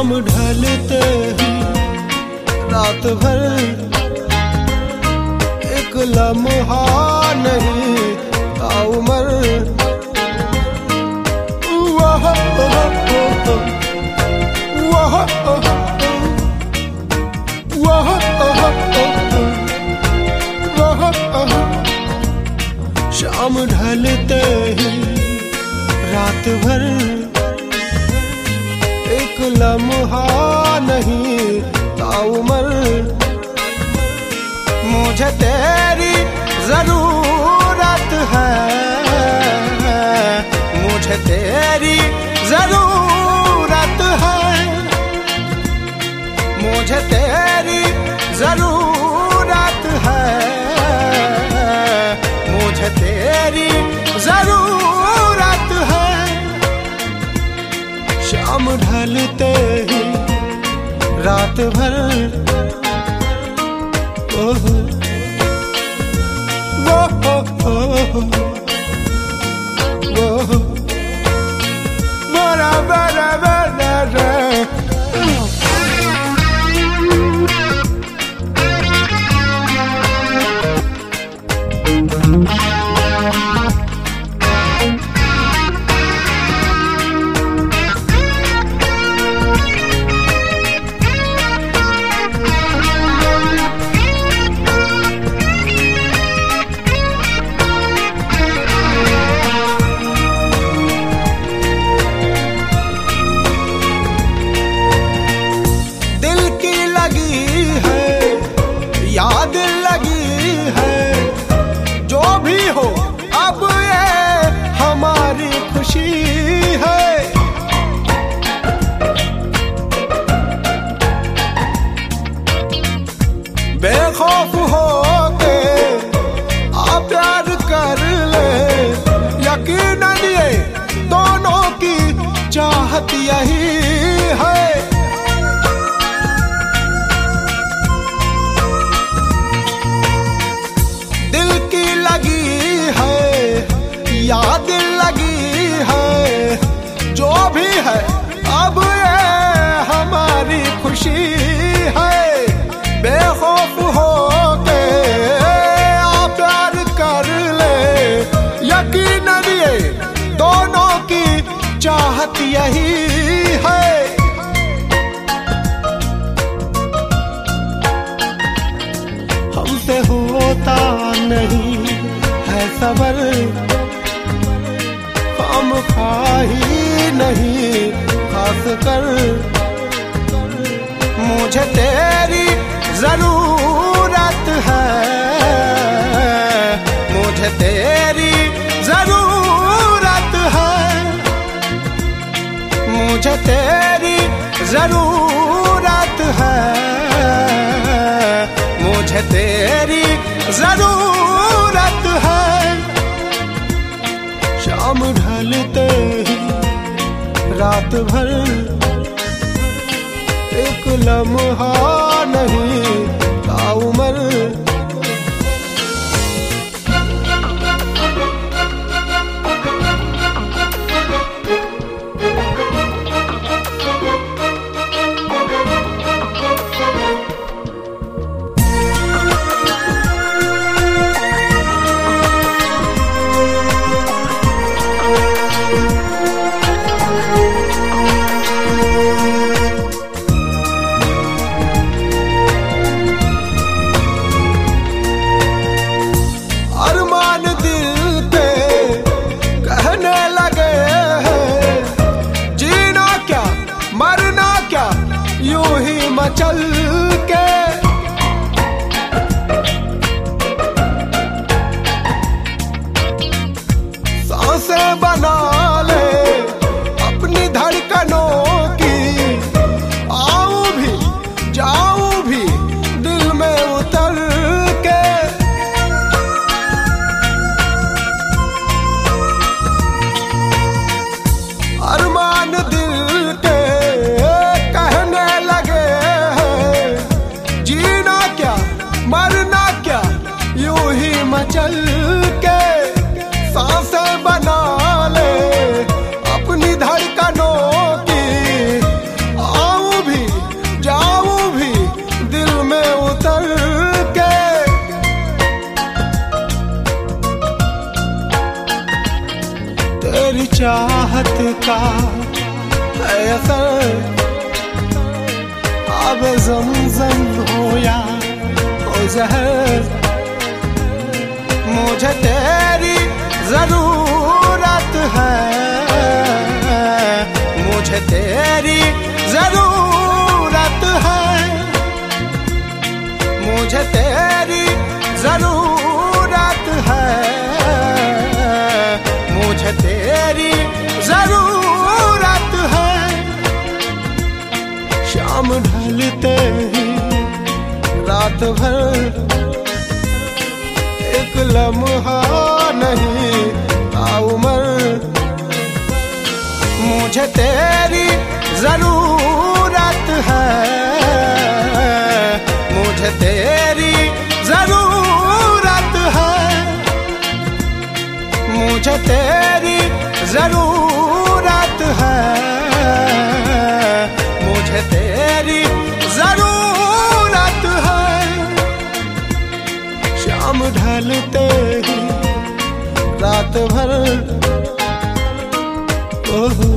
शाम ढलते ही रात भर। एक लम्हा नहीं उमर। वाह वाह वाह। शाम ढलते ही रात भर। लम्हा नहीं ताउमर मुझे तेरी ज़रूरत है। मुझे तेरी ज़रूरत है। मुझे तेरी शाम ढलते ही रात भर। ओह। वो वो बड़ा बड़ा यही है। हमसे होता नहीं है सबर। हम खाही नहीं खास कर मुझे तेरी ज़रूरत है। मुझे तेरी ज़रूरत है। शाम ढलते रात भर एक लम्हा नहीं ताउमर अरमान मचल के सांसे बना ले। अपनी धड़कनों की आऊ भी, जाऊ भी दिल में उतर के। तेरी चाहत का है असर। अब जम हो या जहर। मुझे तेरी ज़रूरत है। मुझे तेरी ज़रूरत है। मुझे तेरी ज़रूरत है। मुझे तेरी ज़रूरत है। शाम ढलते ही रात भर एक लम्हा नहीं उमर। मुझे तेरी ज़रूरत है। रात भर ओहो,